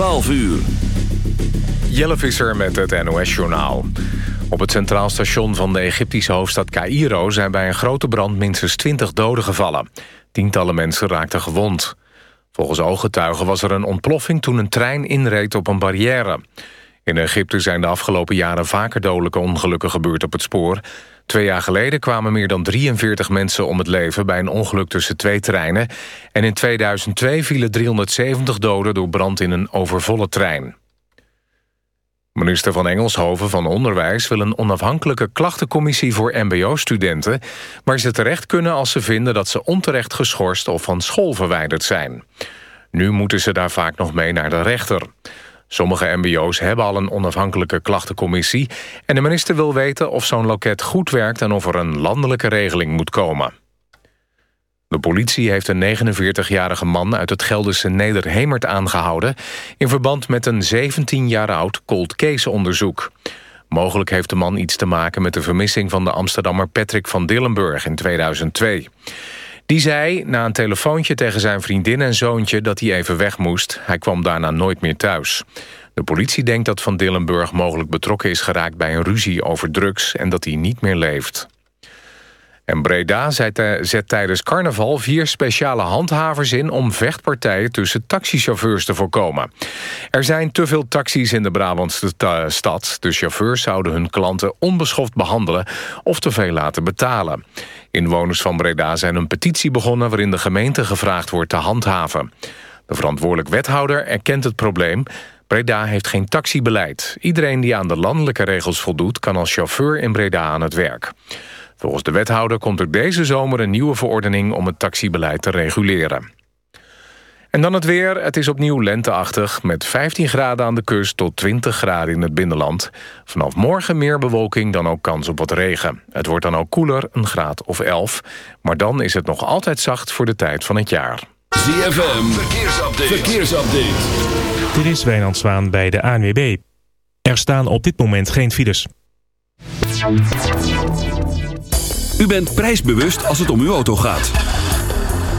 12 uur. Jelle Visser met het NOS-journaal. Op het centraal station van de Egyptische hoofdstad Cairo... zijn bij een grote brand minstens 20 doden gevallen. Tientallen mensen raakten gewond. Volgens ooggetuigen was er een ontploffing toen een trein inreed op een barrière. In Egypte zijn de afgelopen jaren vaker dodelijke ongelukken gebeurd op het spoor. Twee jaar geleden kwamen meer dan 43 mensen om het leven... bij een ongeluk tussen twee treinen. En in 2002 vielen 370 doden door brand in een overvolle trein. Minister van Engelshoven van Onderwijs wil een onafhankelijke klachtencommissie voor mbo-studenten, waar ze terecht kunnen als ze vinden dat ze onterecht geschorst of van school verwijderd zijn. Nu moeten ze daar vaak nog mee naar de rechter. Sommige mbo's hebben al een onafhankelijke klachtencommissie... en de minister wil weten of zo'n loket goed werkt... en of er een landelijke regeling moet komen. De politie heeft een 49-jarige man uit het Gelderse Nederhemert aangehouden... in verband met een 17 jaar oud cold case onderzoek. Mogelijk heeft de man iets te maken met de vermissing van de Amsterdammer Patrick van Dillenburg in 2002. Die zei na een telefoontje tegen zijn vriendin en zoontje dat hij even weg moest. Hij kwam daarna nooit meer thuis. De politie denkt dat Van Dillenburg mogelijk betrokken is geraakt bij een ruzie over drugs en dat hij niet meer leeft. En Breda zet tijdens carnaval vier speciale handhavers in... om vechtpartijen tussen taxichauffeurs te voorkomen. Er zijn te veel taxis in de Brabantse stad. De chauffeurs zouden hun klanten onbeschoft behandelen... of te veel laten betalen. Inwoners van Breda zijn een petitie begonnen... waarin de gemeente gevraagd wordt te handhaven. De verantwoordelijk wethouder erkent het probleem... Breda heeft geen taxibeleid. Iedereen die aan de landelijke regels voldoet... kan als chauffeur in Breda aan het werk. Volgens de wethouder komt er deze zomer een nieuwe verordening... om het taxibeleid te reguleren. En dan het weer. Het is opnieuw lenteachtig met 15 graden aan de kust tot 20 graden in het binnenland. Vanaf morgen meer bewolking dan ook kans op wat regen. Het wordt dan ook koeler, een graad of 11. Maar dan is het nog altijd zacht voor de tijd van het jaar. ZFM, verkeersupdate. verkeersupdate. Dit is Wijnand Zwaan bij de ANWB. Er staan op dit moment geen files. U bent prijsbewust als het om uw auto gaat.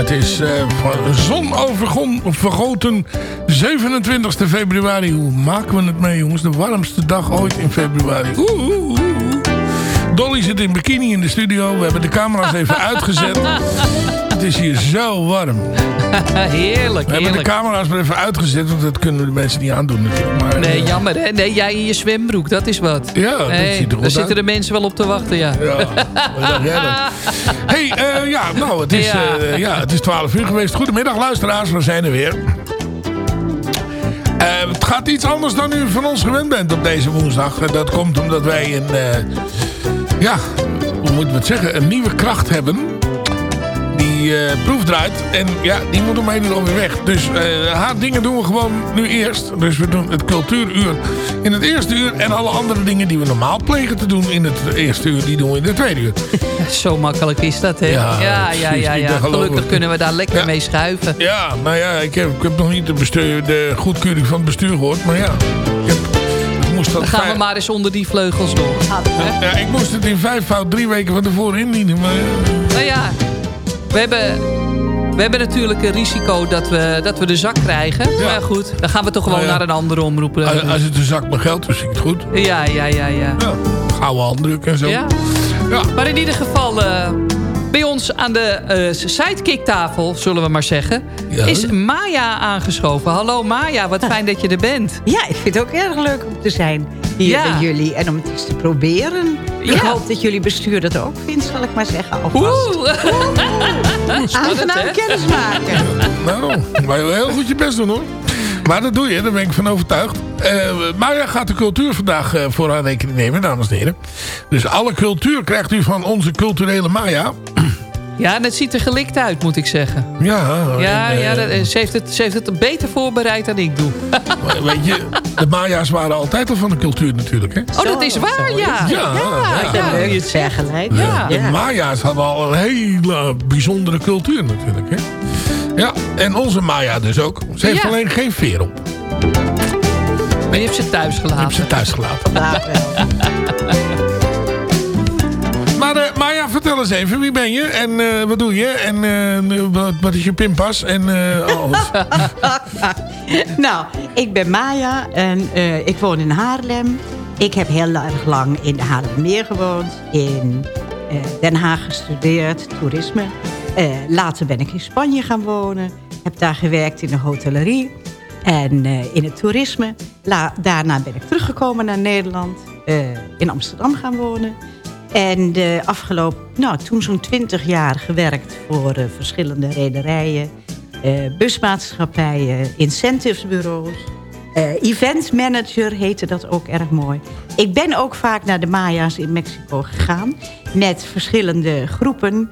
Het is eh zonovergoten 27 februari. Hoe maken we het mee, jongens? De warmste dag ooit in februari. Oeh, oeh. Dolly zit in bikini in de studio. We hebben de camera's even uitgezet. Het is hier zo warm. heerlijk, We hebben de camera's maar even uitgezet. Want dat kunnen de mensen niet aandoen natuurlijk. Maar, Nee, eh, jammer hè. Nee, jij in je zwembroek, dat is wat. Ja, dat ziet er goed Daar zitten de mensen wel op te wachten, ja. Ja, dan? hey, eh, ja, nou, het is, Ja. eh, ja, het is 12 uur geweest. Goedemiddag, luisteraars. We zijn er weer. Het gaat iets anders dan u van ons gewend bent op deze woensdag. Dat komt omdat wij een, ja, hoe moet ik het zeggen, een nieuwe kracht hebben. Die eh proef draait. En ja, die moet om een uur alweer weg. Dus eh, haar dingen doen we gewoon nu eerst. Dus we doen het cultuuruur in het eerste uur. En alle andere dingen die we normaal plegen te doen in het eerste uur, die doen we in het tweede uur. Zo makkelijk is dat, hè? Ja, ja, ja. Gelukkig kunnen we daar lekker Ja. mee schuiven. Ja, nou ja, ik heb, ik heb nog niet de, bestuur, de goedkeuring van het bestuur gehoord. Maar ja, Dan gaan vijf- we maar eens onder die vleugels door. Hè? Ja, ik moest het in vijf fout drie weken van tevoren indienen. Maar. Nou ja, we hebben, we hebben natuurlijk een risico dat we, dat we de zak krijgen. Ja. Maar goed, dan gaan we toch gewoon Nou ja. naar een andere omroep. eh, als, als het een zak met geld ik het goed. Ja, ja, ja, ja. Ja, gouden handdruk en zo. ja. Ja. Maar in ieder geval, eh, bij ons aan de eh sidekick-tafel, zullen we maar zeggen... Ja. is Maya aangeschoven. Hallo Maya, wat fijn dat je er bent. Ja, ik vind het ook erg leuk om te zijn hier Ja. bij jullie. En om het eens te proberen. Ik Ja. hoop dat jullie bestuur dat ook vindt, zal ik maar zeggen. Alvast. Oeh. Aangenaam hè? kennismaken. Nou, maar je wil heel goed je best doen hoor. Maar dat doe je, daar ben ik van overtuigd. Eh Maya gaat de cultuur vandaag eh, voor haar rekening nemen, dames en heren. Dus alle cultuur krijgt u van onze culturele Maya. Ja, en het ziet er gelikt uit, moet ik zeggen. Ja, Ja, en, eh, ja dat, ze, heeft het, ze heeft het beter voorbereid dan ik doe. Weet je, de Maya's waren altijd al van de cultuur natuurlijk. Hè? Oh, dat is waar, ja. Ja, ja. ja. Leuk het zeggen. Ja. De Maya's hadden al een hele bijzondere cultuur natuurlijk. Hè? Ja, en onze Maya dus ook. Ze heeft Ja. alleen geen veer op. Maar je hebt ze thuis Ik heb gelaten. ze thuis gelaten. Vertel eens even. Wie ben je? En eh, wat doe je? En eh, wat, wat is je pinpas? En eh, alles. Nou, ik ben Maya en ik woon in Haarlem. Ik heb heel erg lang in de Haarlemmermeer gewoond. In Den Haag gestudeerd, toerisme. Later ben ik in Spanje gaan wonen. Heb daar gewerkt in de hotellerie en in het toerisme. Daarna ben ik teruggekomen naar Nederland. eh, in Amsterdam gaan wonen. En de afgelopen, nou, toen zo'n twintig jaar gewerkt voor eh, verschillende rederijen, eh, busmaatschappijen, incentivesbureaus. eh event manager heette dat ook erg mooi. Ik ben ook vaak naar de Maya's in Mexico gegaan met verschillende groepen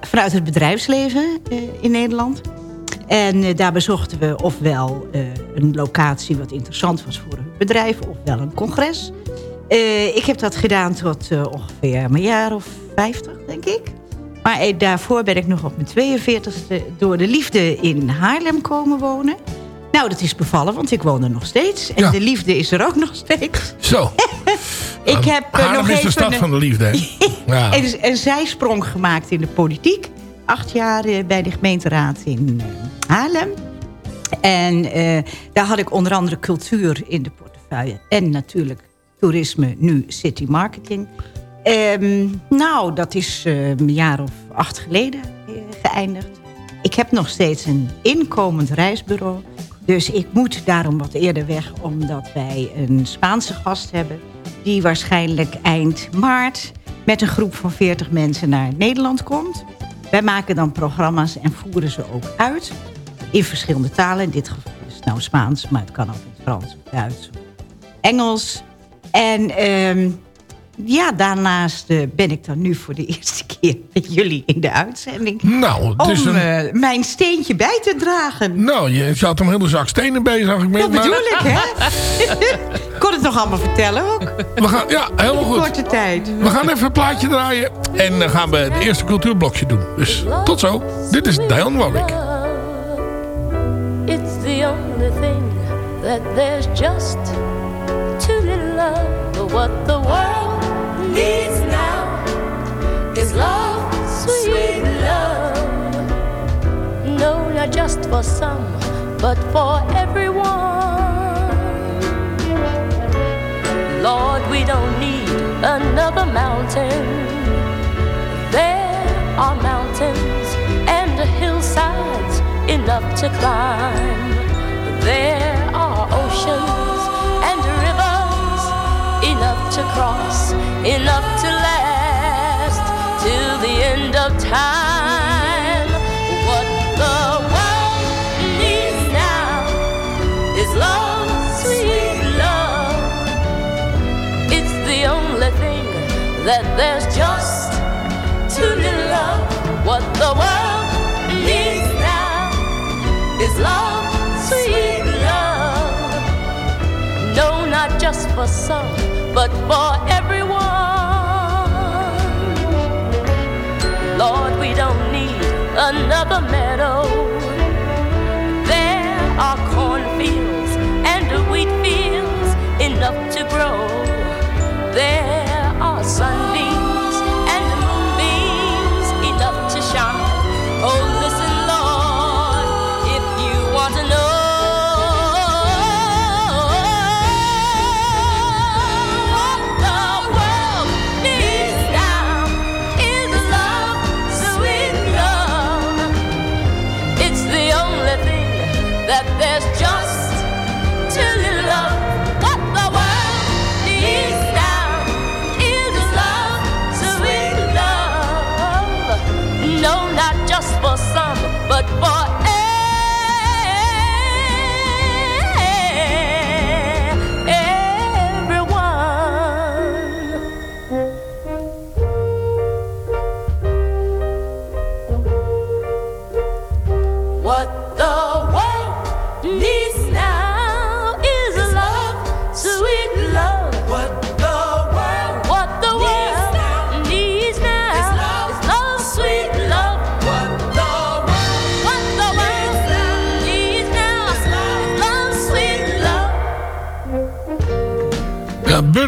vanuit het bedrijfsleven in Nederland. En daar bezochten we ofwel een locatie wat interessant was voor een bedrijf, ofwel een congres. Eh, ik heb dat gedaan tot eh, ongeveer een jaar of 50, denk ik. Maar eh, daarvoor ben ik nog op mijn 42e door de liefde in Haarlem komen wonen. Nou, dat is bevallen, want ik woon er nog steeds. En Ja. de liefde is er ook nog steeds. Zo. Ik heb eh, Haarlem nog is de stad een- van de liefde. Hè? Ja. een, een zijsprong gemaakt in de politiek. Acht jaar bij de gemeenteraad in Haarlem. En daar had ik onder andere cultuur in de portefeuille. En natuurlijk toerisme, nu city marketing. Ehm, nou, dat is eh, een jaar of acht geleden eh, geëindigd. Ik heb nog steeds een inkomend reisbureau. Dus ik moet daarom wat eerder weg, omdat wij een Spaanse gast hebben... die waarschijnlijk eind maart met een groep van 40 mensen naar Nederland komt. Wij maken dan programma's en voeren ze ook uit in verschillende talen. In dit geval is het nou Spaans, maar het kan ook in Frans, Duits, Engels. En ehm, ja, daarnaast eh, ben ik dan nu voor de eerste keer met jullie in de uitzending. Nou, het is om een... eh, mijn steentje bij te dragen. Nou, je zat een hele zak stenen bij, zag ik. Met, Dat bedoel ik, hè? ik kon het nog allemaal vertellen ook. We gaan, ja, helemaal In goed. korte tijd. We gaan even een plaatje draaien. En dan gaan we het eerste cultuurblokje doen. Dus tot zo. Dit is Dionne Warwick. It's the only thing that there's just love. What the world needs now is love, sweet love. No, not just for some, but for everyone. Lord, we don't need another mountain. There are mountains and hillsides enough to climb. There are oceans cross, enough to last till the end of time. What the world needs now is love, sweet love. It's the only thing that there's just too little of. What the world needs now is love, sweet love. No, not just for some, but for everyone. Lord, we don't need another meadow. There are cornfields and wheat fields enough to grow. There are sunbeams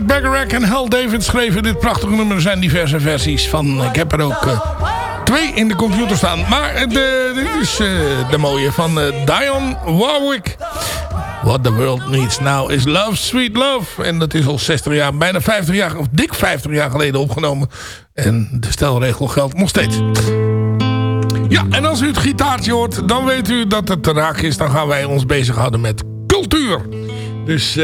Bacharach en Hal David schreven dit prachtige nummer. Er zijn diverse versies van. Ik heb er ook eh, twee in de computer staan. Maar eh, dit is eh, de mooie van Dionne Warwick. What the world needs now is love, sweet love. En dat is al 60 jaar, bijna 50 jaar, of dik 50 jaar geleden opgenomen. En de stelregel geldt nog steeds. Ja, en als u het gitaartje hoort, dan weet u dat het te raak is. Dan gaan wij ons bezighouden met cultuur. Dus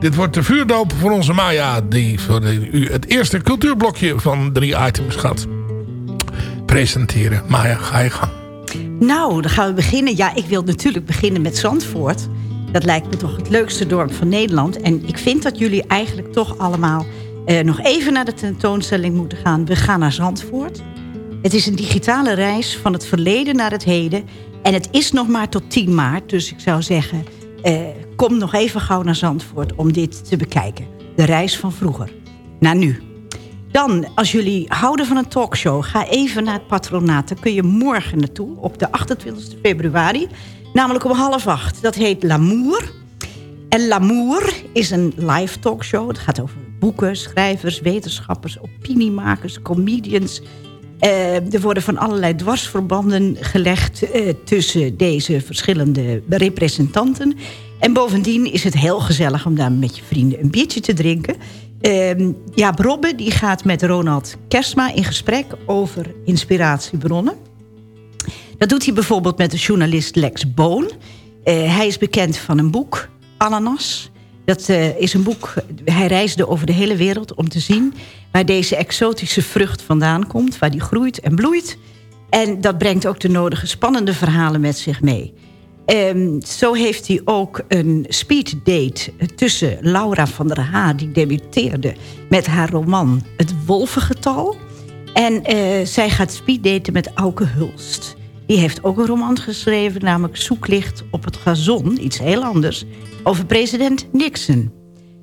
dit wordt de vuurdoop voor onze Maya... die voor u het eerste cultuurblokje van drie items gaat presenteren. Maya, ga je gang. Nou, dan gaan we beginnen. Ja, ik wil natuurlijk beginnen met Zandvoort. Dat lijkt me toch het leukste dorp van Nederland. En ik vind dat jullie eigenlijk toch allemaal... eh, nog even naar de tentoonstelling moeten gaan. We gaan naar Zandvoort. Het is een digitale reis van het verleden naar het heden. En het is nog maar tot 10 maart. Dus ik zou zeggen, kom nog even gauw naar Zandvoort om dit te bekijken. De reis van vroeger naar nu. Dan, als jullie houden van een talkshow, ga even naar het patronaat. Daar kun je morgen naartoe, op de 28 februari. Namelijk om half acht. Dat heet L'amour. En L'amour is een live talkshow. Het gaat over boeken, schrijvers, wetenschappers, opiniemakers, comedians. Eh, er worden van allerlei dwarsverbanden gelegd eh, tussen deze verschillende representanten. En bovendien is het heel gezellig om daar met je vrienden een biertje te drinken. Ehm Jaap Robbe die gaat met Ronald Kersma in gesprek over inspiratiebronnen. Dat doet hij bijvoorbeeld met de journalist Lex Boon. Eh, hij is bekend van een boek, Ananas. Dat eh, is een boek, hij reisde over de hele wereld om te zien... waar deze exotische vrucht vandaan komt, waar die groeit en bloeit. En dat brengt ook de nodige spannende verhalen met zich mee. Ehm, zo heeft hij ook een speeddate tussen Laura van der Haa... die debuteerde met haar roman Het Wolvengetal. En eh, zij gaat speeddaten met Auke Hulst. Die heeft ook een roman geschreven, namelijk Zoeklicht op het gazon. Iets heel anders, over president Nixon.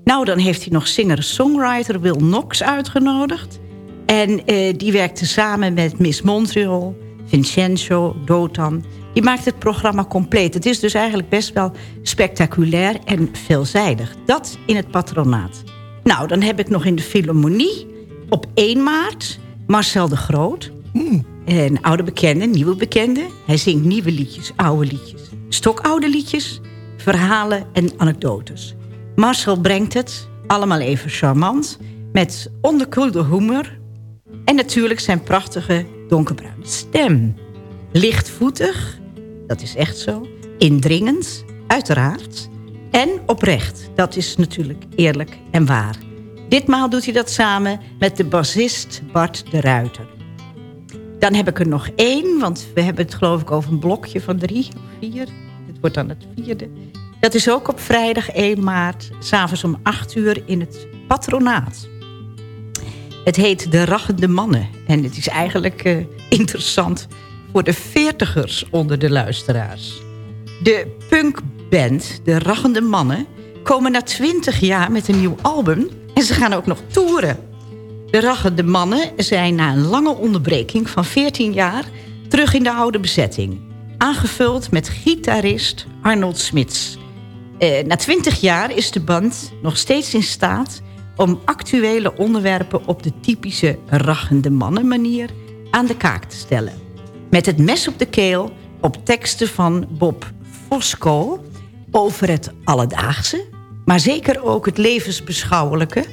Nou, dan heeft hij nog singer-songwriter Will Knox uitgenodigd. En eh, die werkte samen met Miss Montreal, Vincenzo, Dotan. Die maakt het programma compleet. Het is dus eigenlijk best wel spectaculair en veelzijdig. Dat in het patronaat. Nou, dan heb ik nog in de Philharmonie op 1 maart Marcel de Groot. Een oude bekende, nieuwe bekende. Hij zingt nieuwe liedjes, oude liedjes. Stokoude liedjes, verhalen en anekdotes. Marcel brengt het, allemaal even charmant... met onderkoelde humor... en natuurlijk zijn prachtige donkerbruine stem. Lichtvoetig, dat is echt zo. Indringend, uiteraard. En oprecht, dat is natuurlijk eerlijk en waar. Ditmaal doet hij dat samen met de bassist Bart de Ruiter. Dan heb ik er nog één, want we hebben het geloof ik over een blokje van drie of vier. Dit wordt dan het vierde. Dat is ook op vrijdag 1 maart, s'avonds om 8 uur in het patronaat. Het heet De Rachende Mannen. En het is eigenlijk eh, interessant voor de veertigers onder de luisteraars. De punkband De Rachende Mannen komen na 20 jaar met een nieuw album... en ze gaan ook nog toeren. De Rachende Mannen zijn na een lange onderbreking van 14 jaar... terug in de oude bezetting. Aangevuld met gitarist Arnold Smits. Eh, na 20 jaar is de band nog steeds in staat... om actuele onderwerpen op de typische Rachende Mannen manier... aan de kaak te stellen. Met het mes op de keel op teksten van Bob Fosco... over het alledaagse, maar zeker ook het levensbeschouwelijke...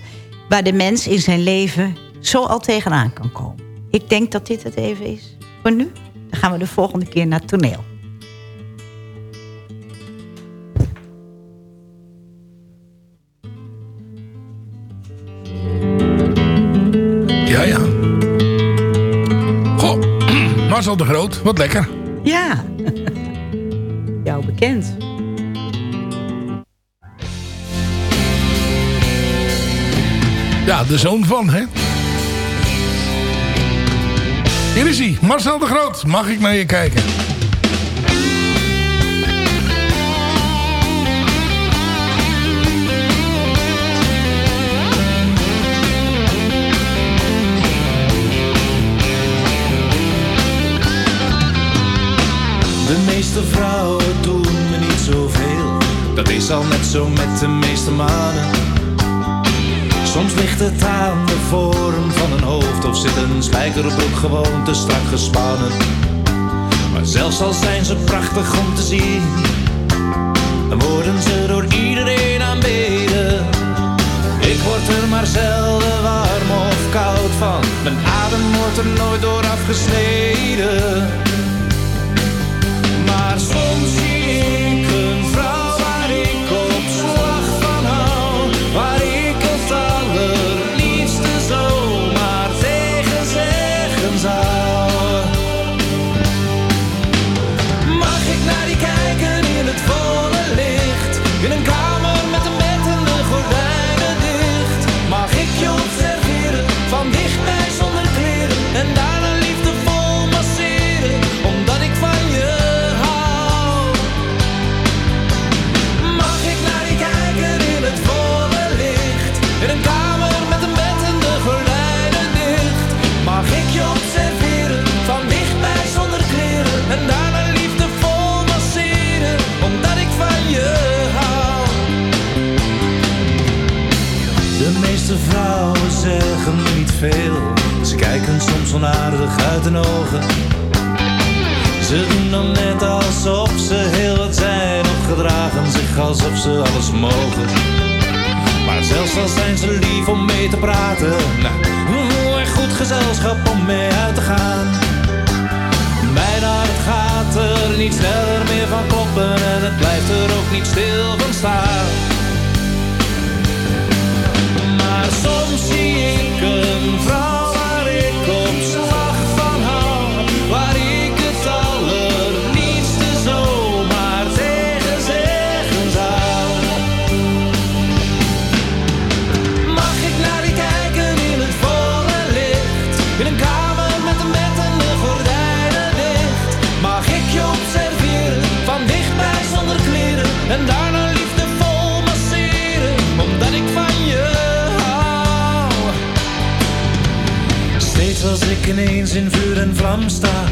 waar de mens in zijn leven zo al tegenaan kan komen. Ik denk dat dit het even is voor nu. Dan gaan we de volgende keer naar het toneel. Ja, ja. Goh, Marcel de Groot, wat lekker. Ja, jou bekend. Ja, de zoon van, hè? Hier is hij, Marcel de Groot. Mag ik naar je kijken? De meeste vrouwen doen me niet zoveel. Dat is al net zo met de meeste mannen. Soms ligt het aan de vorm van een hoofd of zit een spijkerbroek gewoon te strak gespannen. Maar zelfs al zijn ze prachtig om te zien, dan worden ze door iedereen aanbeden. Ik word er maar zelden warm of koud van, mijn adem wordt er nooit door afgesneden. Alles mogen. Maar zelfs al zijn ze lief om mee te praten, nou, echt goed gezelschap om mee uit te gaan. Mijn hart gaat er niet sneller meer van kloppen en het blijft er ook niet stil van staan. Ineens in vuur en vlam sta,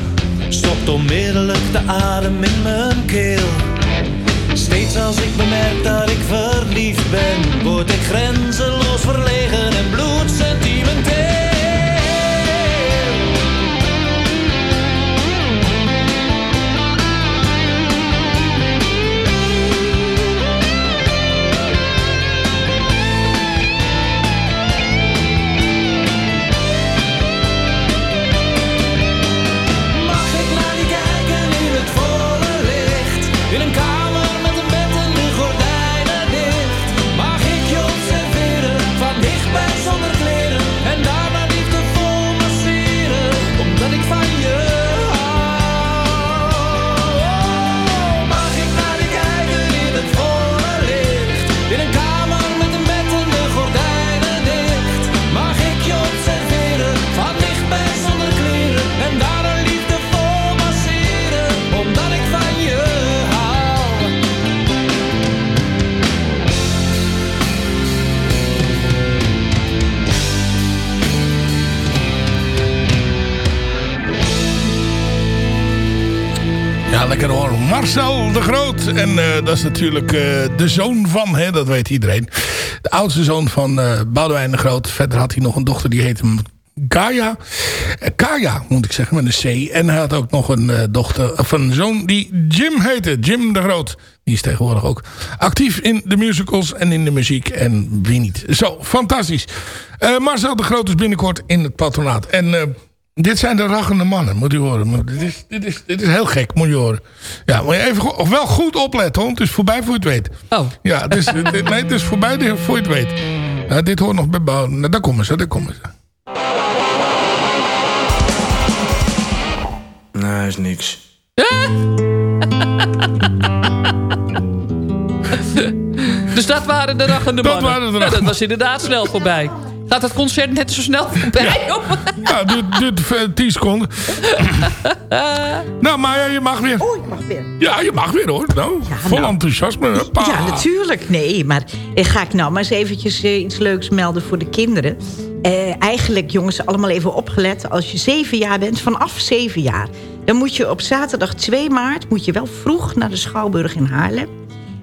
stopt onmiddellijk de adem in mijn keel. Steeds als ik bemerk dat ik verliefd ben, word ik grenzeloos verlegen en bloedsentimenteel. Marcel de Groot. En eh, dat is natuurlijk eh, de zoon van, hè, dat weet iedereen. De oudste zoon van Boudewijn de Groot. Verder had hij nog een dochter die heette. Eh, Kaya, moet ik zeggen, met een C. En hij had ook nog een dochter, of een zoon die Jim heette. Jim de Groot. Die is tegenwoordig ook actief in de musicals en in de muziek. En wie niet. Zo, fantastisch. Marcel de Groot is binnenkort in het patronaat. En... dit zijn de rachende mannen, moet u horen. Maar Dit is, dit is, dit is heel gek, moet je horen. Ja, maar even go- wel goed opletten, hoor. Het is voorbij voor je het weet. Oh. Ja, het is, dit- nee, het is voorbij voor je het weet. Ja, dit hoort nog bij bouw. Nou, daar komen ze, daar komen ze. Nee, is niks. Dus dat waren de rachende Dat mannen. waren de Ja, dat was inderdaad snel voorbij. Gaat het concert net zo snel voorbij? Ja, duurt, duurt eh, 10 seconden. nou, Maya, je mag weer. Oh, ik mag weer. Ja, je mag weer, hoor. Nou, vol nou. enthousiasme. Hoppa. Ja, natuurlijk. Nee, maar eh, ga ik nou maar eens eventjes eh, iets leuks melden voor de kinderen. Eh, eigenlijk, jongens, allemaal even opgelet. Als je zeven jaar bent, vanaf zeven jaar... dan moet je op zaterdag 2 maart... moet je wel vroeg naar de Schouwburg in Haarlem.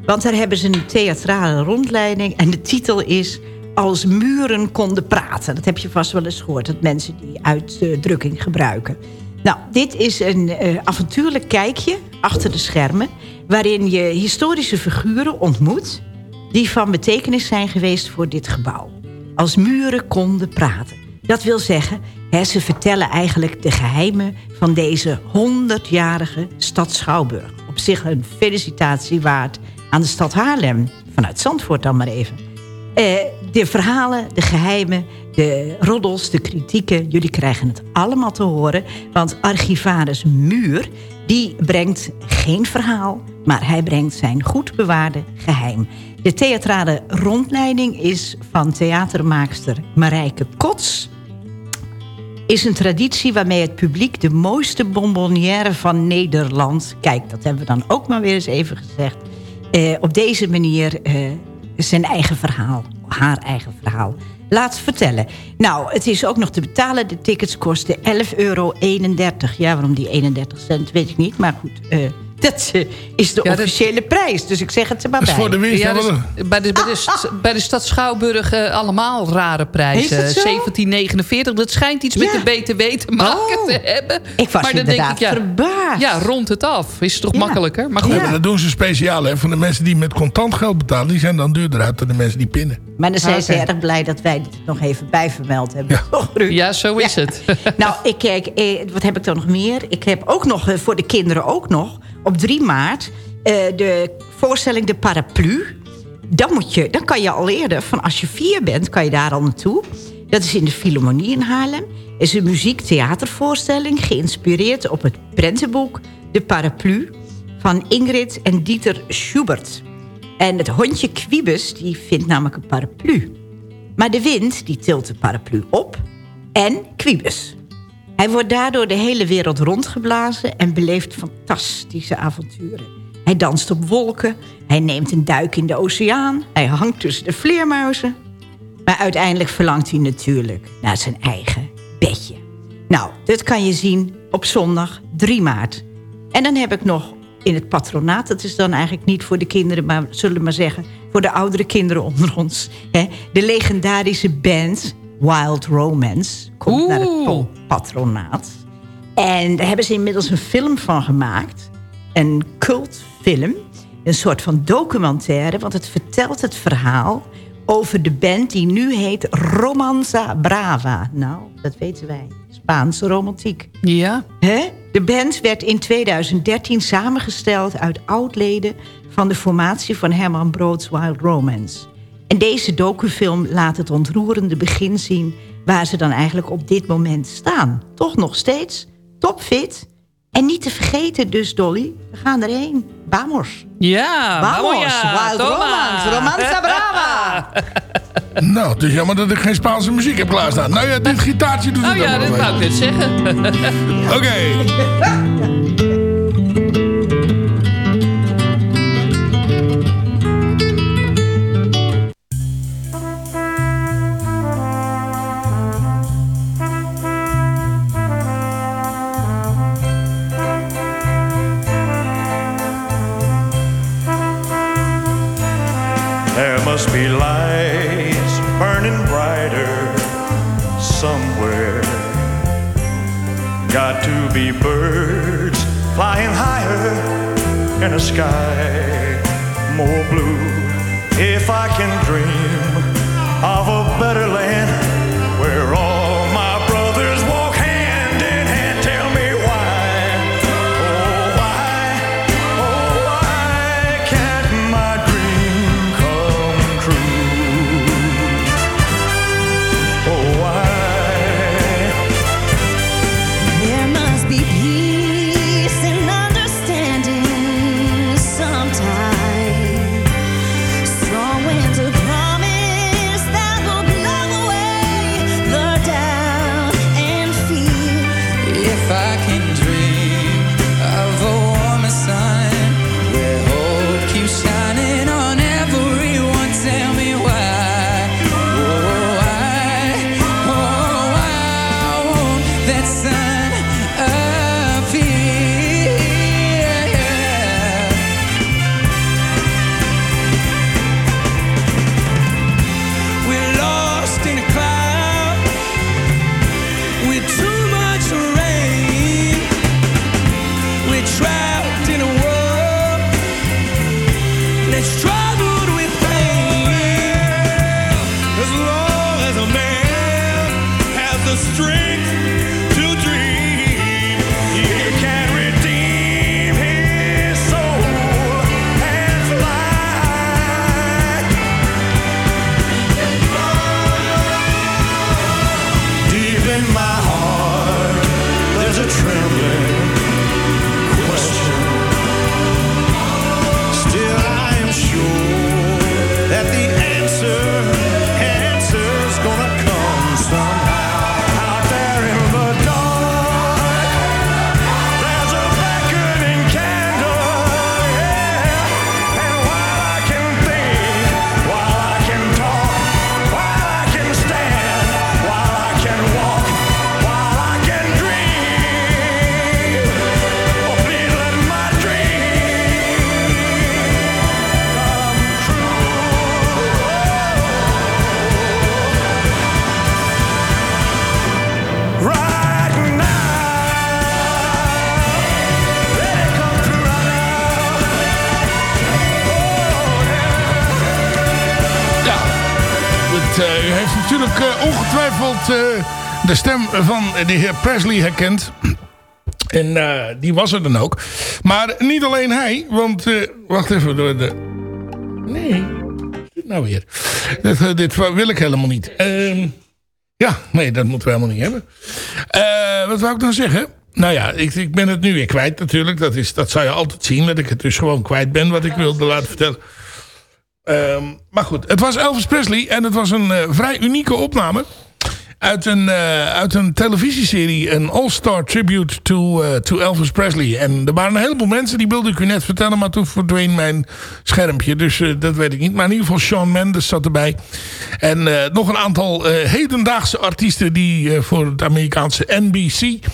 Want daar hebben ze een theatrale rondleiding. En de titel is... Als muren konden praten. Dat heb je vast wel eens gehoord. Dat mensen die uitdrukking gebruiken. Nou, dit is een eh, avontuurlijk kijkje achter de schermen... waarin je historische figuren ontmoet... die van betekenis zijn geweest voor dit gebouw. Als muren konden praten. Dat wil zeggen, ze vertellen eigenlijk de geheimen... van deze 100-jarige stad Schouwburg. Op zich een felicitatie waard aan de stad Haarlem. Vanuit Zandvoort dan maar even. Eh, de verhalen, de geheimen, de roddels, de kritieken... jullie krijgen het allemaal te horen. Want archivaris Muur, die brengt geen verhaal... maar hij brengt zijn goed bewaarde geheim. De theatrale rondleiding is van theatermaakster Marijke Kots... is een traditie waarmee het publiek de mooiste bonbonnière van Nederland... kijk, dat hebben we dan ook maar weer eens even gezegd... eh, op deze manier eh, zijn eigen verhaal, haar eigen verhaal, laat vertellen. Nou, het is ook nog te betalen. De tickets kosten 11,31 euro. Ja, waarom die 31 cent, weet ik niet. Maar goed, eh, dat eh, is de Ja, dat- officiële prijs. Dus ik zeg het er maar Dat is bij. voor de winst. Ja, dus bij, de, bij, de, st- bij de stad Schouwburg eh, allemaal rare prijzen. Is het zo? 1749. Dat schijnt iets met de BTW te maken te hebben. Ik was maar dan denk ik, ja, verbaasd. ja, rond het af. Is het toch Ja. makkelijker? Maar goed. Maar dat doen ze speciaal. Hè. Van de mensen die met contant geld betalen... die zijn dan duurder uit dan de mensen die pinnen. Maar dan zijn ze Oké. erg blij dat wij dit nog even bijvermeld hebben. Ja, zo is het. Nou, ik kijk, eh, wat heb ik dan nog meer? Ik heb ook nog, eh, voor de kinderen ook nog... op 3 maart eh, de voorstelling De Paraplu. Dan, moet je, dan kan je al eerder, van als je vier bent... kan je daar al naartoe. Dat is in de Philharmonie in Haarlem. is een muziektheatervoorstelling... geïnspireerd op het prentenboek De Paraplu... van Ingrid en Dieter Schubert. En het hondje Quibus die vindt namelijk een paraplu. Maar de wind die tilt de paraplu op en Quibus. Hij wordt daardoor de hele wereld rondgeblazen... en beleeft fantastische avonturen. Hij danst op wolken. Hij neemt een duik in de oceaan. Hij hangt tussen de vleermuizen. Maar uiteindelijk verlangt hij natuurlijk naar zijn eigen bedje. Nou, dat kan je zien op zondag 3 maart. En dan heb ik nog in het patronaat... dat is dan eigenlijk niet voor de kinderen... maar zullen we maar zeggen voor de oudere kinderen onder ons... Hè, de legendarische band Wild Romance... komt naar het pa- patronaat. En daar hebben ze inmiddels een film van gemaakt. Een cultfilm. Een soort van documentaire. Want het vertelt het verhaal over de band die nu heet Romanza Brava. Nou, dat weten wij. Spaanse romantiek. Ja. Hè? De band werd in 2013 samengesteld uit oudleden... van de formatie van Herman Brood's Wild Romance. En deze docufilm laat het ontroerende begin zien... waar ze dan eigenlijk op dit moment staan. Toch nog steeds topfit. En niet te vergeten dus, Dolly, we gaan erheen. Vamos. Ja, Vamos, ja, Wild Romance, Romanza Brava. Nou, het is jammer dat ik geen Spaanse muziek heb klaarstaan. Nou ja, dit gitaartje doet Oh het ja, dat wou ik net zeggen. Oké. the strength de stem van de heer Presley herkend. En eh, die was er dan ook. Maar niet alleen hij, want... eh, wacht even. De, de, nee, dit nou weer? Dit, eh, dit wil ik helemaal niet. Ehm, ja, nee, dat moeten we helemaal niet hebben. Wat wou ik dan zeggen? Nou ja, ik, ik ben het nu weer kwijt natuurlijk. Dat, is, dat zou je altijd zien, dat ik het dus gewoon kwijt ben... wat ik wilde laten vertellen. Ehm, maar goed, het was Elvis Presley en het was een vrij unieke opname. Uit een, eh, uit een televisieserie. Een all-star tribute to, eh, to Elvis Presley. En er waren een heleboel mensen, die wilde ik u net vertellen. Maar toen verdween mijn schermpje. Dus eh, dat weet ik niet. Maar in ieder geval Shawn Mendes zat erbij. En nog een aantal hedendaagse artiesten... die voor het Amerikaanse NBC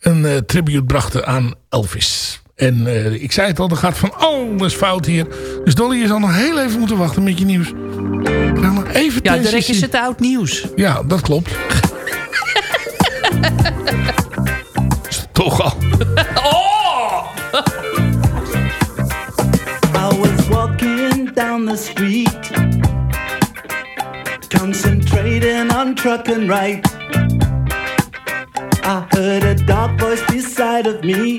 een tribute brachten aan Elvis. En eh, ik zei het al, er gaat van alles fout hier. Dus Dolly, je zal nog heel even moeten wachten met je nieuws. Ja, maar even Ja, direct de- is het oud nieuws. Ja, dat klopt. Toch al. Oh! I was walking down the street, concentrating on truck and right. I heard a dark voice beside of me,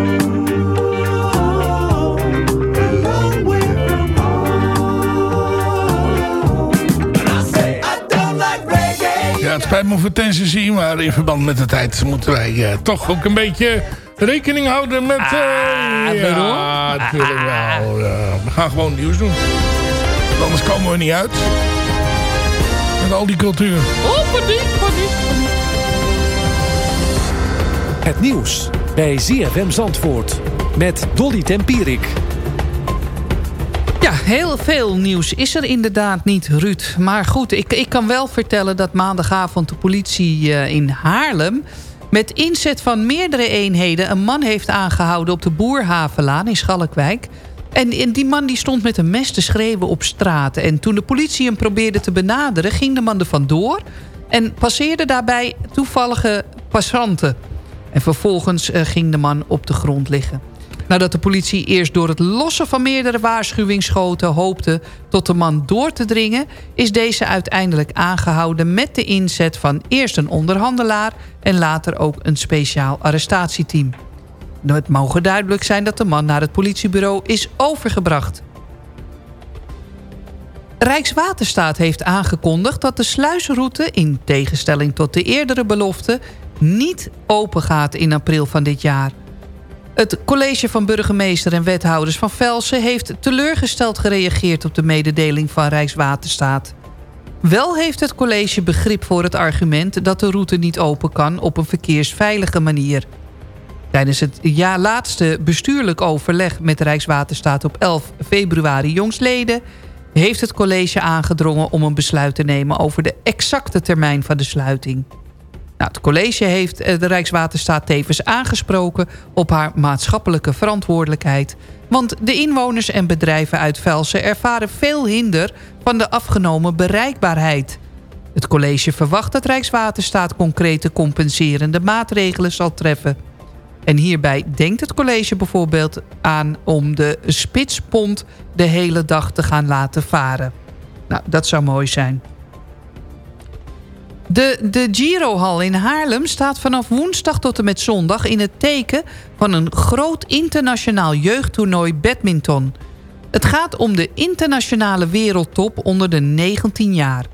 Spijt me voor Tennessee, maar in verband met de tijd moeten wij eh, toch ook een beetje rekening houden met... eh, ja, natuurlijk wel. ja. we gaan gewoon nieuws doen. Want Anders komen we niet uit. Met al die cultuur. Oh, paniek, paniek, paniek. Het nieuws bij ZFM Zandvoort met Dolly Tempierik. Heel veel nieuws is er inderdaad niet, Ruud. Maar goed, ik, ik kan wel vertellen dat maandagavond de politie eh, in Haarlem... met inzet van meerdere eenheden een man heeft aangehouden... op de Boerhavenlaan in Schalkwijk. En, en die man die stond met een mes te schreeuwen op straat. En toen de politie hem probeerde te benaderen... ging de man er vandoor en passeerde daarbij toevallige passanten. En vervolgens eh, ging de man op de grond liggen. Nadat de politie eerst door het lossen van meerdere waarschuwingsschoten hoopte tot de man door te dringen, is deze uiteindelijk aangehouden met de inzet van eerst een onderhandelaar en later ook een speciaal arrestatieteam. Het mogen duidelijk zijn dat de man naar het politiebureau is overgebracht. Rijkswaterstaat heeft aangekondigd dat de sluisroute... in tegenstelling tot de eerdere belofte... niet open gaat in april van dit jaar. Het college van burgemeester en wethouders van Velsen... heeft teleurgesteld gereageerd op de mededeling van Rijkswaterstaat. Wel heeft het college begrip voor het argument... dat de route niet open kan op een verkeersveilige manier. Tijdens het jaar laatste bestuurlijk overleg met Rijkswaterstaat op 11 februari jongstleden... heeft het college aangedrongen om een besluit te nemen over de exacte termijn van de sluiting. Nou, het college heeft eh, de Rijkswaterstaat tevens aangesproken op haar maatschappelijke verantwoordelijkheid. Want de inwoners en bedrijven uit Velsen ervaren veel hinder van de afgenomen bereikbaarheid. Het college verwacht dat Rijkswaterstaat concrete compenserende maatregelen zal treffen. En hierbij denkt het college bijvoorbeeld aan om de spitspont de hele dag te gaan laten varen. Nou, dat zou mooi zijn. De, de Girohal in Haarlem staat vanaf woensdag tot en met zondag... in het teken van een groot internationaal jeugdtoernooi badminton. Het gaat om de internationale wereldtop onder de 19 jaar.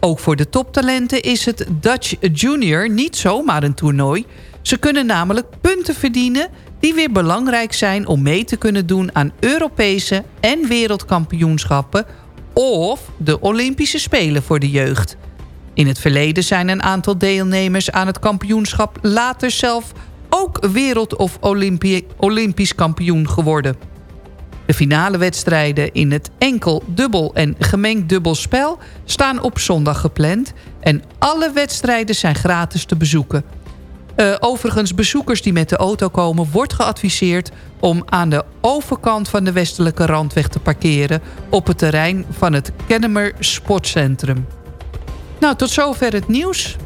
Ook voor de toptalenten is het Dutch Junior niet zomaar een toernooi. Ze kunnen namelijk punten verdienen die weer belangrijk zijn... om mee te kunnen doen aan Europese en wereldkampioenschappen... of de Olympische Spelen voor de jeugd. In het verleden zijn een aantal deelnemers aan het kampioenschap... later zelf ook wereld- of Olympi Olympisch kampioen geworden. De finale wedstrijden in het enkel, dubbel en gemengd dubbelspel... staan op zondag gepland en alle wedstrijden zijn gratis te bezoeken. Uh, overigens, bezoekers die met de auto komen... wordt geadviseerd om aan de overkant van de westelijke randweg te parkeren... op het terrein van het Kennemer Sportcentrum. Nou, tot zover het nieuws.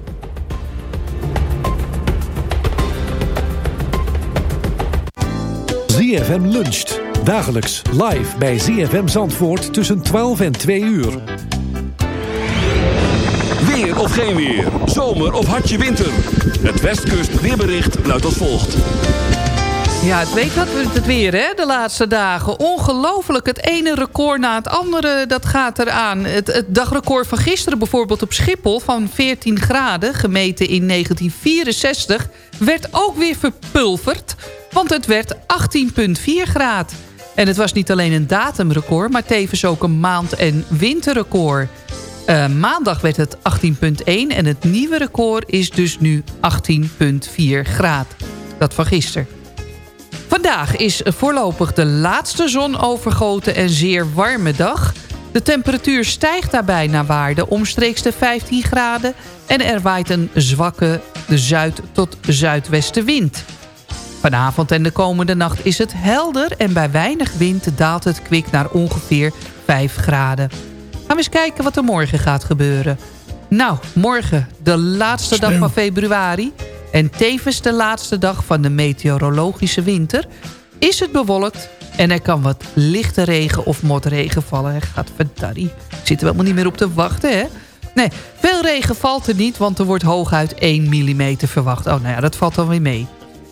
ZFM luncht. Dagelijks live bij ZFM Zandvoort tussen 12 en 2 uur. Weer of geen weer. Zomer of hartje winter. Het Westkust weerbericht luidt als volgt. Ja, het weet wat het weer, hè, de laatste dagen. Ongelooflijk, het ene record na het andere, dat gaat eraan. Het, het dagrecord van gisteren bijvoorbeeld op Schiphol van 14 graden... gemeten in 1964, werd ook weer verpulverd... want het werd 18,4 graden. En het was niet alleen een datumrecord, maar tevens ook een maand- en winterrecord. Uh, maandag werd het 18,1 en het nieuwe record is dus nu 18,4 graden. Dat van gisteren. Vandaag is voorlopig de laatste zonovergoten en zeer warme dag. De temperatuur stijgt daarbij naar waarde omstreeks de 15 graden... en er waait een zwakke zuid- tot zuidwestenwind. Vanavond en de komende nacht is het helder... en bij weinig wind daalt het kwik naar ongeveer 5 graden. Gaan we eens kijken wat er morgen gaat gebeuren. Nou, morgen de laatste dag van februari... en tevens de laatste dag van de meteorologische winter... is het bewolkt en er kan wat lichte regen of motregen vallen. Er gaat verdarrie. Zitten we helemaal niet meer op te wachten, hè? Nee, veel regen valt er niet, want er wordt hooguit 1 mm verwacht. Oh, nou ja, dat valt dan weer mee.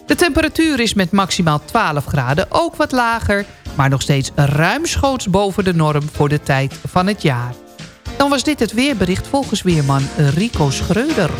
De temperatuur is met maximaal 12 graden ook wat lager... maar nog steeds ruimschoots boven de norm voor de tijd van het jaar. Dan was dit het weerbericht volgens weerman Rico Schreuder.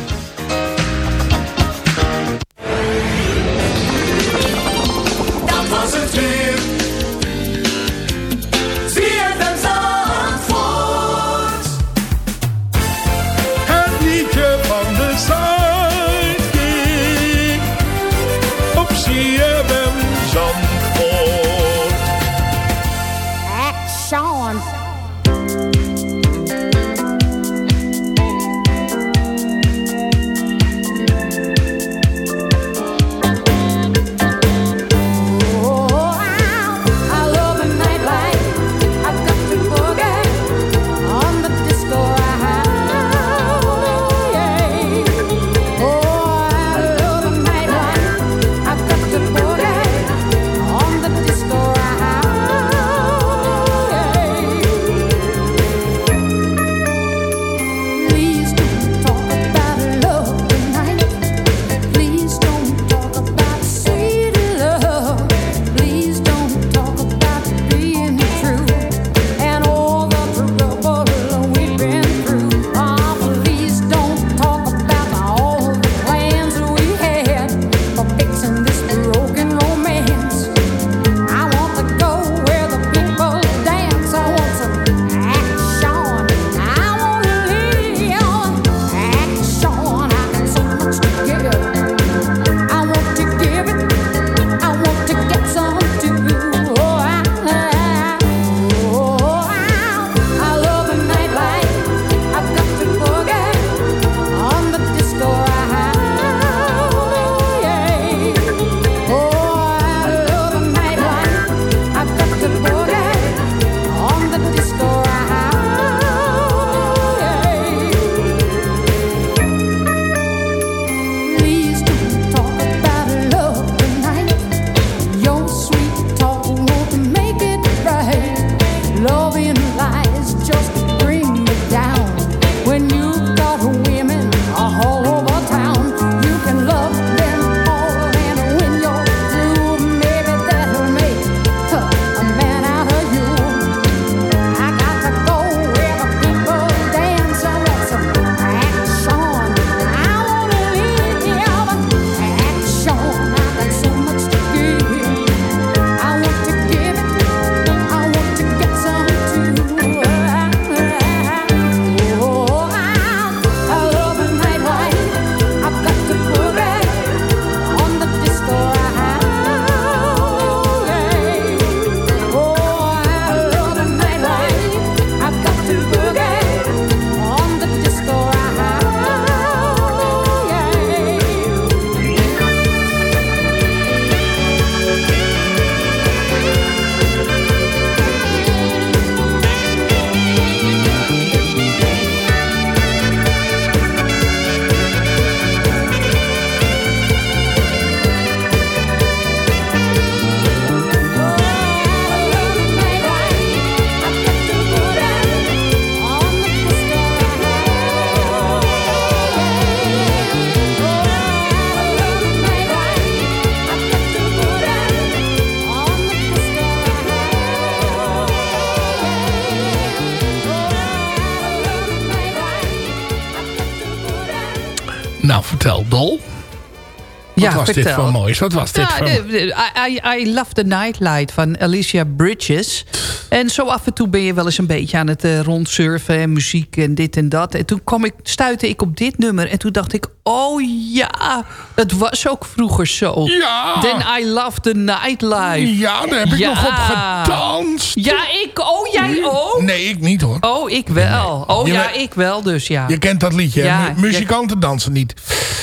Was dit voor moois? Wat was dit Ja, voor... de- de- I, I, I Love the Nightlight van Alicia Bridges. En zo af en toe ben je wel eens een beetje aan het eh, rondsurfen... en muziek en dit en dat. En toen kwam ik, stuitte ik op dit nummer. En toen dacht ik, oh ja, het was ook vroeger zo. Ja. Then I Love the Nightlife. Ja, daar heb ik nog op gedanst. Ja, ik, oh jij ook? Nee, ik niet hoor. Oh, ik wel. Oh Je ja, ik wel dus, ja. Je kent dat liedje? Ja, Mu- Muzikanten dansen niet.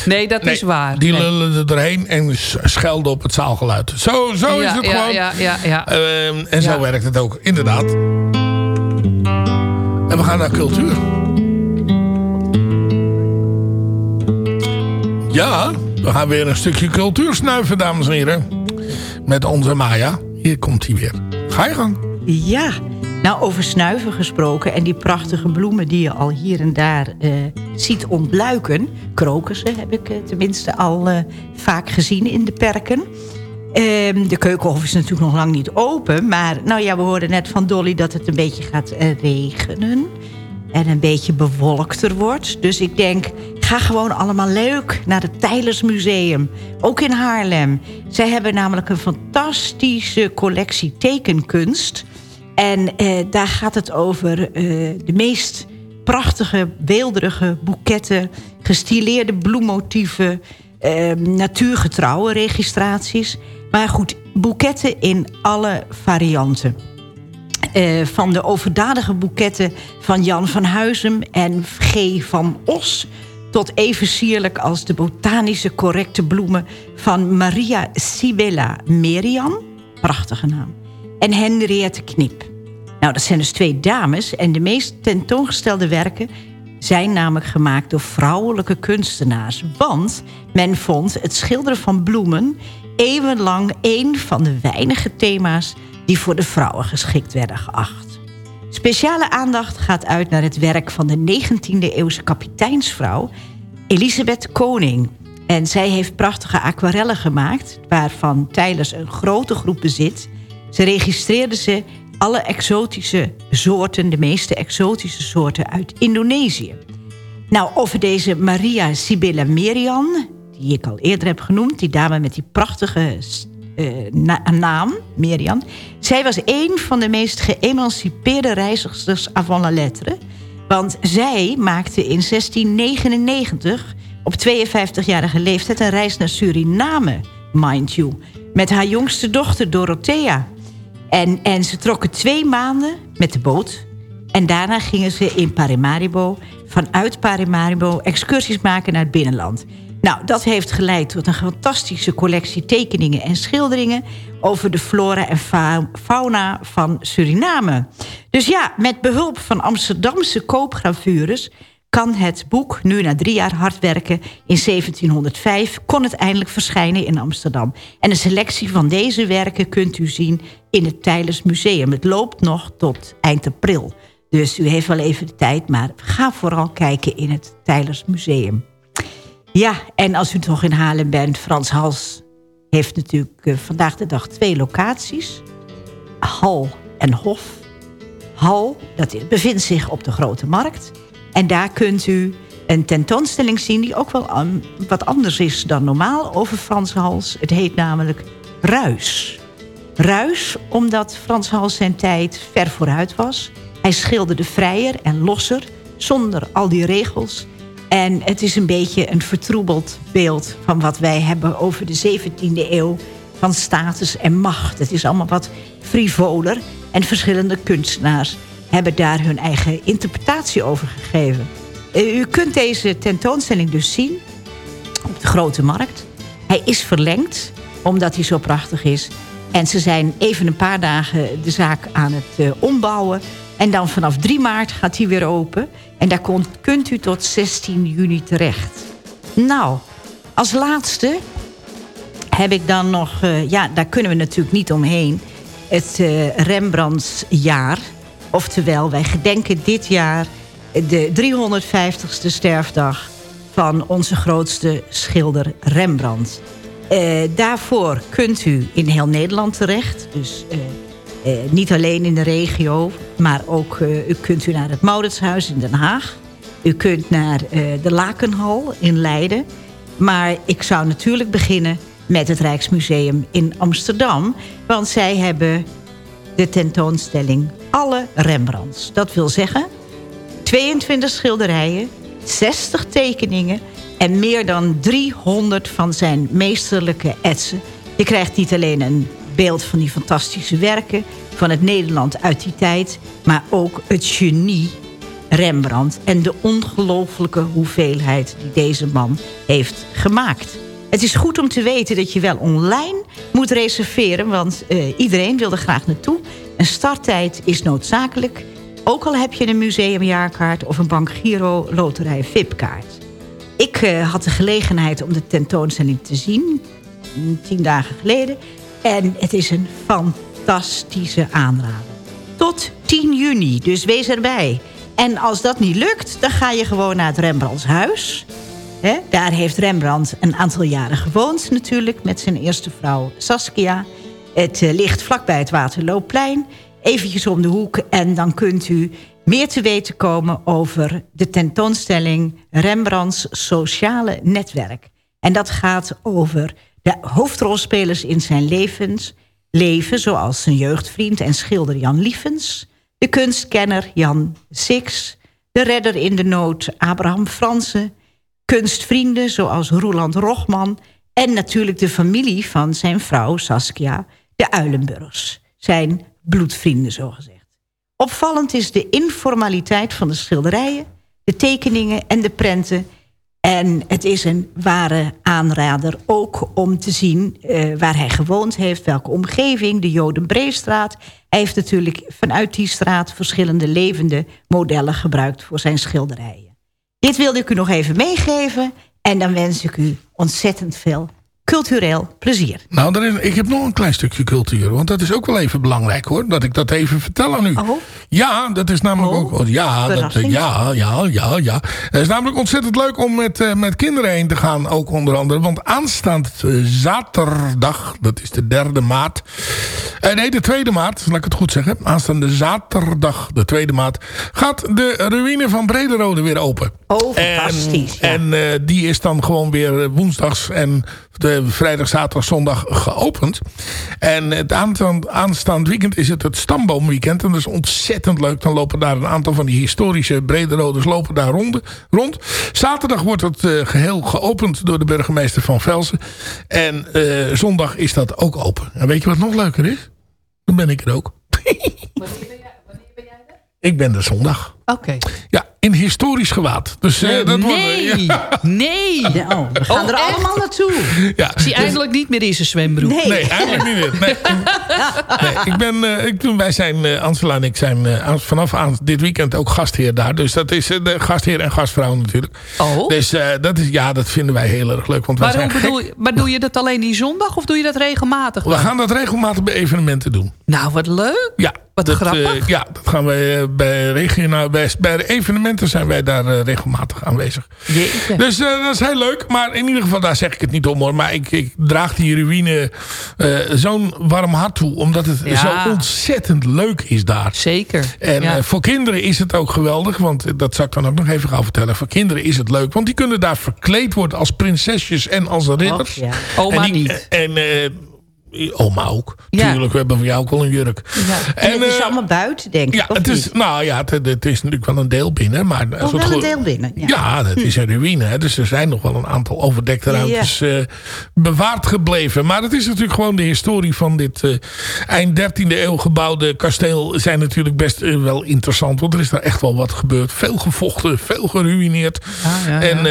Nee, dat Nee, is waar. Die lullen er doorheen en schelden op het zaalgeluid. Zo, zo is het gewoon. ja, ja, ja. Ehm, en zo werkt het ook, inderdaad. En we gaan naar cultuur. Ja, we gaan weer een stukje cultuur snuiven, dames en heren. Met onze Maya. Hier komt hij weer. Ga je gang. Ja, nou over snuiven gesproken... en die prachtige bloemen die je al hier en daar eh, ziet ontluiken... krokussen heb ik eh, tenminste al eh, vaak gezien in de perken... Ehm, de keukenhof is natuurlijk nog lang niet open... maar nou ja, we hoorden net van Dolly dat het een beetje gaat regenen... en een beetje bewolkter wordt. Dus ik denk, ga gewoon allemaal leuk naar het Tijlersmuseum. Ook in Haarlem. Zij hebben namelijk een fantastische collectie tekenkunst... En eh, daar gaat het over eh, de meest prachtige, weelderige boeketten... gestileerde bloemmotieven, eh, natuurgetrouwe registraties. Maar goed, boeketten in alle varianten. Eh, van de overdadige boeketten van Jan van Huizem en G. van Os... tot even sierlijk als de botanische correcte bloemen... van Maria Sibella Merian, prachtige naam, en Henriette Knip. Nou, dat zijn dus twee dames en de meest tentoongestelde werken... zijn namelijk gemaakt door vrouwelijke kunstenaars. Want men vond het schilderen van bloemen... eeuwenlang een van de weinige thema's... die voor de vrouwen geschikt werden geacht. Speciale aandacht gaat uit naar het werk van de 19e-eeuwse kapiteinsvrouw... Elisabeth Koning. En zij heeft prachtige aquarellen gemaakt... waarvan Tijlers een grote groep bezit. Ze registreerde ze alle exotische soorten... de meeste exotische soorten uit Indonesië. Nou, over deze Maria Sibylla Merian... die ik al eerder heb genoemd... die dame met die prachtige na- naam, Merian... zij was een van de meest geëmancipeerde reizigers avant la lettre... want zij maakte in 1699 op 52-jarige leeftijd... een reis naar Suriname, mind you... met haar jongste dochter Dorothea... En, en ze trokken twee maanden met de boot. En daarna gingen ze in Paramaribo, vanuit Paramaribo... excursies maken naar het binnenland. Nou, dat heeft geleid tot een fantastische collectie tekeningen en schilderingen... over de flora en fa- fauna van Suriname. Dus ja, met behulp van Amsterdamse koopgravures kan het boek nu na drie jaar hard werken in 1705... kon het eindelijk verschijnen in Amsterdam. En een selectie van deze werken kunt u zien in het Tijlers Museum. Het loopt nog tot eind april. Dus u heeft wel even de tijd, maar ga vooral kijken in het Tijlers Museum. Ja, en als u toch in Haarlem bent, Frans Hals heeft natuurlijk eh, vandaag de dag twee locaties. Hal en Hof. Hal, dat bevindt zich op de Grote Markt. En daar kunt u een tentoonstelling zien die ook wel wat anders is dan normaal over Frans Hals. Het heet namelijk Ruis. Ruis, omdat Frans Hals zijn tijd ver vooruit was. Hij schilderde vrijer en losser, zonder al die regels. En het is een beetje een vertroebeld beeld van wat wij hebben over de 17e eeuw van status en macht. Het is allemaal wat frivoler en verschillende kunstenaars hebben daar hun eigen interpretatie over gegeven. Eh, U kunt deze tentoonstelling dus zien op de Grote Markt. Hij is verlengd, omdat hij zo prachtig is. En ze zijn even een paar dagen de zaak aan het eh, ombouwen. En dan vanaf 3 maart gaat hij weer open. En daar kunt u tot 16 juni terecht. Nou, als laatste heb ik dan nog... eh, ja, daar kunnen we natuurlijk niet omheen. Het eh, Rembrandtsjaar. Oftewel, wij gedenken dit jaar de 350ste sterfdag... van onze grootste schilder Rembrandt. Eh, daarvoor kunt u in heel Nederland terecht. Dus eh, niet alleen in de regio, maar ook eh, u kunt u naar het Mauritshuis in Den Haag. U kunt naar eh, de Lakenhal in Leiden. Maar ik zou natuurlijk beginnen met het Rijksmuseum in Amsterdam. Want zij hebben de tentoonstelling Alle Rembrandts. Dat wil zeggen 22 schilderijen, 60 tekeningen... en meer dan 300 van zijn meesterlijke etsen. Je krijgt niet alleen een beeld van die fantastische werken... van het Nederland uit die tijd... maar ook het genie Rembrandt... en de ongelooflijke hoeveelheid die deze man heeft gemaakt. Het is goed om te weten dat je wel online moet reserveren... want eh, iedereen wil er graag naartoe. Een starttijd is noodzakelijk... ook al heb je een museumjaarkaart... of een Bank Giro Loterij VIP-kaart. Ik eh, had de gelegenheid om de tentoonstelling te zien... tien dagen geleden. En het is een fantastische aanrader. Tot 10 juni, dus wees erbij. En als dat niet lukt, dan ga je gewoon naar het Rembrandtshuis. Hè? Daar heeft Rembrandt een aantal jaren gewoond natuurlijk... met zijn eerste vrouw Saskia. Het eh, ligt vlakbij het Waterloopplein. Eventjes om de hoek en dan kunt u meer te weten komen... over de tentoonstelling Rembrandts Sociale Netwerk. En dat gaat over de hoofdrolspelers in zijn levens, leven... zoals zijn jeugdvriend en schilder Jan Lievens... de kunstkenner Jan Six... de redder in de nood Abraham Fransen... kunstvrienden zoals Roeland Rochman... en natuurlijk de familie van zijn vrouw Saskia, de Uilenburgs. Zijn bloedvrienden, zogezegd. Opvallend is de informaliteit van de schilderijen... de tekeningen en de prenten... En het is een ware aanrader ook om te zien eh, waar hij gewoond heeft, welke omgeving, de Jodenbreestraat. Hij heeft natuurlijk vanuit die straat verschillende levende modellen gebruikt voor zijn schilderijen. Dit wilde ik u nog even meegeven en dan wens ik u ontzettend veel cultureel plezier. Nou, is, ik heb nog een klein stukje cultuur. Want dat is ook wel even belangrijk hoor. Dat ik dat even vertel aan u. Ja, dat is namelijk ook... Ja, dat, ja, ja, ja, ja. Het is namelijk ontzettend leuk om met, eh, met kinderen heen te gaan. Ook onder andere. Want aanstaand eh, zaterdag, dat is de derde maart. eh, nee, de tweede maart, laat ik het goed zeggen. Aanstaande zaterdag, de tweede maart. Gaat de ruïne van Brederode weer open. Oh, fantastisch. En, en die is dan gewoon weer woensdags en de vrijdag, zaterdag, zondag geopend. En het aanstaand, aanstaand weekend is het het stamboomweekend. En dat is ontzettend leuk. Dan lopen daar een aantal van die historische Brederoders lopen daar rond. rond. Zaterdag wordt het eh, geheel geopend door de burgemeester van Velsen. En eh, zondag is dat ook open. En weet je wat nog leuker is? Dan ben ik er ook. Ik ben er zondag. Oké. Ja, in historisch gewaad. Dus, eh, dat wordt- nee, ja. nee. Oh, we gaan er allemaal naartoe. Ja, Ik zie dus- eindelijk niet meer in zijn zwembroek. Nee. Nee, eigenlijk niet meer. Nee. Nee, ik ben, eh, ik, wij zijn, eh, Angela en ik zijn eh, vanaf aan dit weekend ook gastheer daar. Dus dat is de gastheer en gastvrouw natuurlijk. Oh. Dus eh, dat, is, ja, dat vinden wij heel erg leuk. Want wij zijn bedoel, maar doe je dat alleen die zondag of doe je dat regelmatig? We gaan dat regelmatig bij evenementen doen. Nou, wat leuk. Ja, Wat dat, grappig. eh, ja, dat gaan wij eh, bij, regionaal, bij, bij de evenementen zijn wij daar eh, regelmatig aanwezig. Jeetje. Dus dat is heel leuk. Maar in ieder geval, daar zeg ik het niet om hoor. Maar ik, ik draag die ruïne zo'n warm hart toe. Omdat het Ja. zo ontzettend leuk is daar. Zeker. En Ja. voor kinderen is het ook geweldig. Want dat zal ik dan ook nog even gaan vertellen. Voor kinderen is het leuk. Want die kunnen daar verkleed worden als prinsesjes en als ridders. Och, ja. Oma en die- niet. En oma ook. Ja. Tuurlijk, we hebben voor jou ook wel een jurk. Ja. En het is eh, allemaal buiten, denk ik. ja, het is, nou ja, het, het is natuurlijk wel een deel binnen. Maar als Oh, het wel een deel binnen. Ja. ja, dat is een ruïne. Hè? Dus er zijn nog wel een aantal overdekte ruimtes eh, bewaard gebleven. Maar het is natuurlijk gewoon de historie van dit eh, eind 13e eeuw gebouwde kasteel. Zijn natuurlijk best wel interessant. Want er is daar echt wel wat gebeurd. Veel gevochten, veel. Ah, ja. En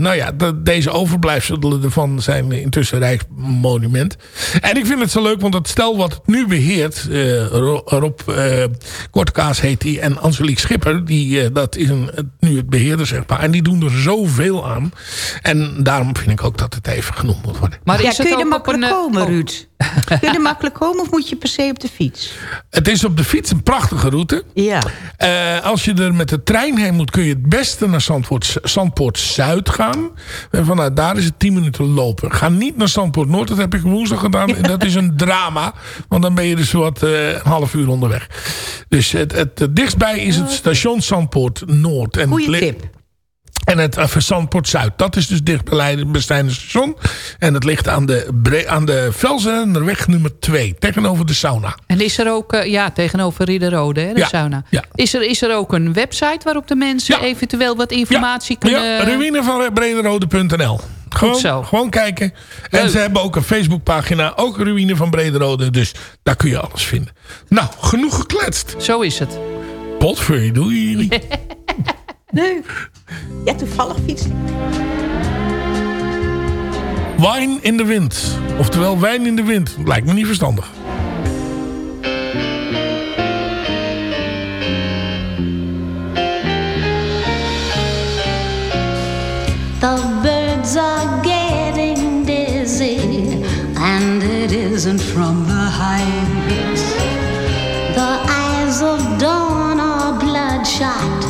nou ja, de- deze overblijfselen ervan zijn intussen Rijksmonument. En ik vind het zo leuk, want het stel wat het nu beheert... eh, Ro- Rob eh Kortkaas heet die en Angelique Schipper... Die, eh, dat is een, nu het beheerder, zeg maar. En die doen er zoveel aan. En daarom vind ik ook dat het even genoemd moet worden. Maar Ja, is kun het je er ook op makkelijk een... komen, oh, Ruud? Kun je er makkelijk komen of moet je per se op de fiets? Het is op de fiets een prachtige route. Ja. Eh, als je er met de trein heen moet, kun je het beste naar Zandvoort, Zandpoort Zuid gaan. En vanuit daar is het 10 minuten lopen. Ga niet naar Zandpoort Noord, dat heb ik woensdag gedaan. En dat is een drama, want dan ben je dus wat eh, een half uur onderweg. Dus het, het, het dichtstbij is het station Zandpoort Noord. En Goeie tip. En het uh, Zandpoort Zuid. Dat is dus dicht bij Leiden, Bestijnen station. En het ligt aan de, Bre- aan de Velzenerweg nummer 2. Tegenover de sauna. En is er ook, eh, ja, tegenover Riederode, hè, de Ja, sauna. ja. Is, er, is er ook een website waarop de mensen eventueel wat informatie kunnen... Ja, ruïne van brederode.nl. Gewoon, zo. gewoon kijken. En ze hebben ook een Facebookpagina. Ook Ruïne van Brederode. Dus daar kun je alles vinden. Nou, genoeg gekletst. Zo is het. Potver, doei jullie. Nee. Ja, toevallig fiets. Wine in de wind. Oftewel wijn in de wind. Lijkt me niet verstandig. The birds are getting dizzy, and it isn't from the heights. The eyes of dawn are bloodshot,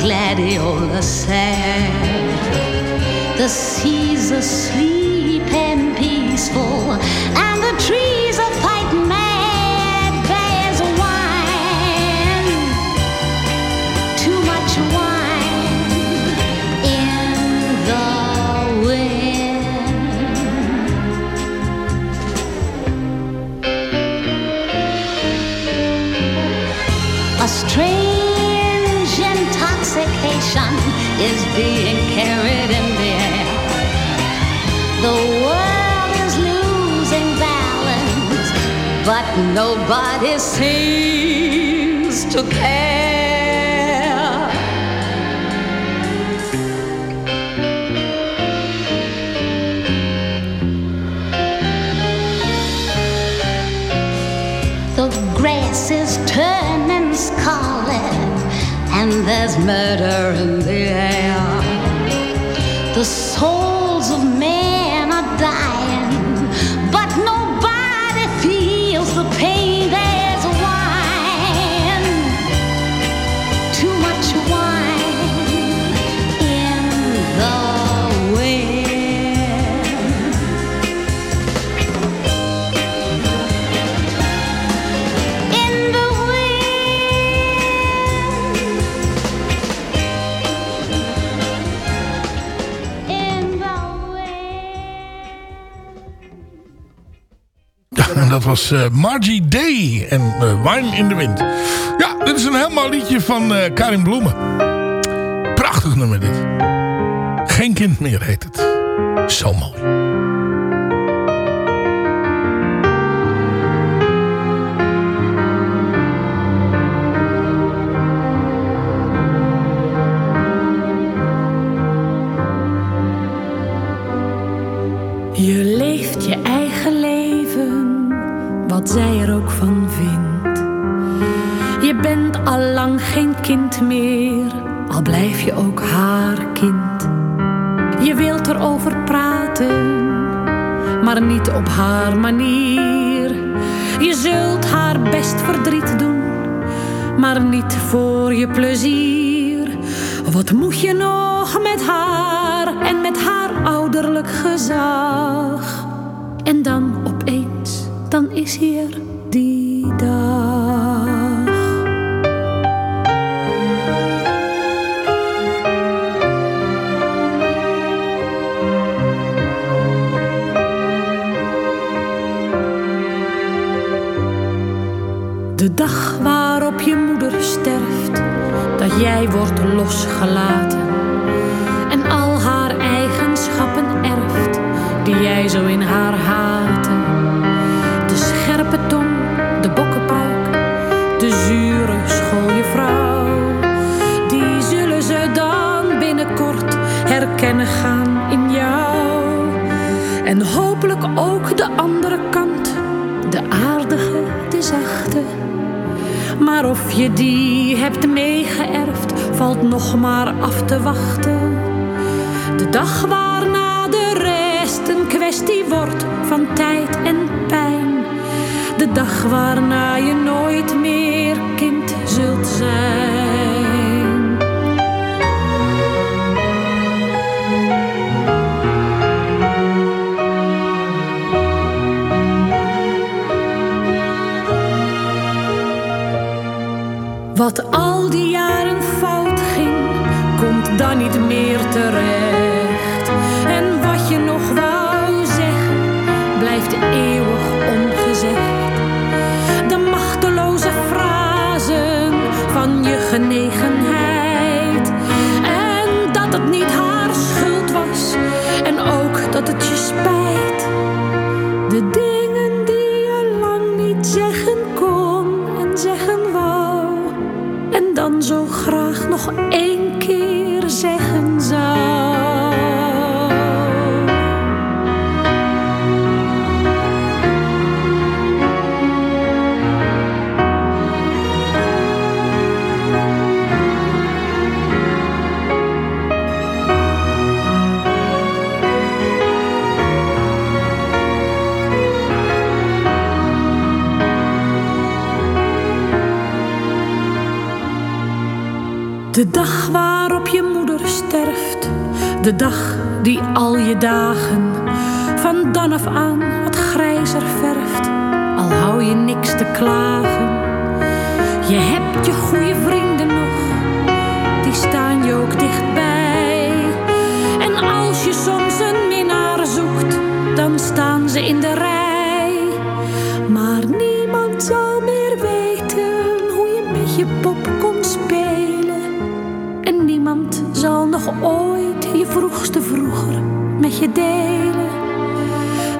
gladiola sad. The seas asleep and peaceful and nobody seems to care. The grass is turning scarlet, and there's murder in the air. The souls dat was eh, Margie Day en eh, Wine in de Wind. Ja, dit is een helemaal liedje van eh, Karin Bloemen. Prachtig nummer dit. Geen kind meer heet het. Zo mooi. Meer, al blijf je ook haar kind. Je wilt erover praten, maar niet op haar manier. Je zult haar best verdriet doen, maar niet voor je plezier. Wat moet je nog met haar en met haar ouderlijk gezag? En dan opeens, dan is hier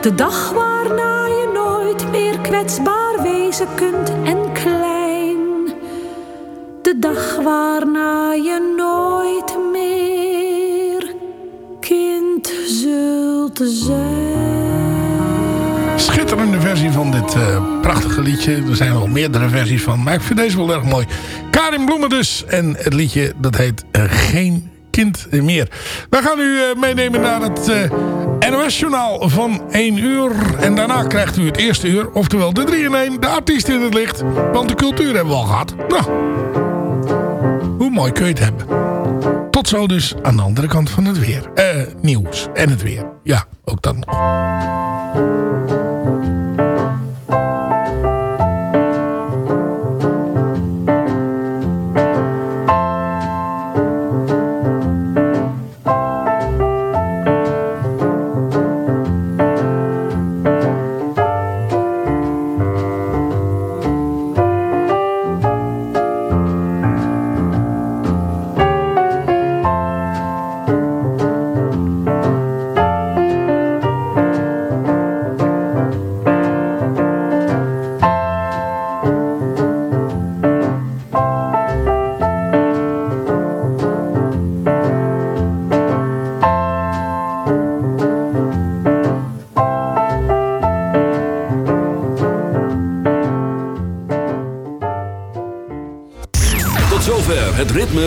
De dag waarna je nooit meer kwetsbaar wezen kunt en klein. De dag waarna je nooit meer kind zult zijn. Schitterende versie van dit eh, prachtige liedje. Er zijn nog meerdere versies van, maar ik vind deze wel erg mooi. Karin Bloemen dus. En het liedje dat heet eh, Geen Kind Meer. We gaan u eh, meenemen naar het NOS-journaal van 1 uur. En daarna krijgt u het eerste uur, oftewel de 3 in 1, de artiest in het licht. Want de cultuur hebben we al gehad. Nou, hoe mooi kun je het hebben. Tot zo dus aan de andere kant van het weer. Eh, nieuws en het weer. Ja, ook dat nog.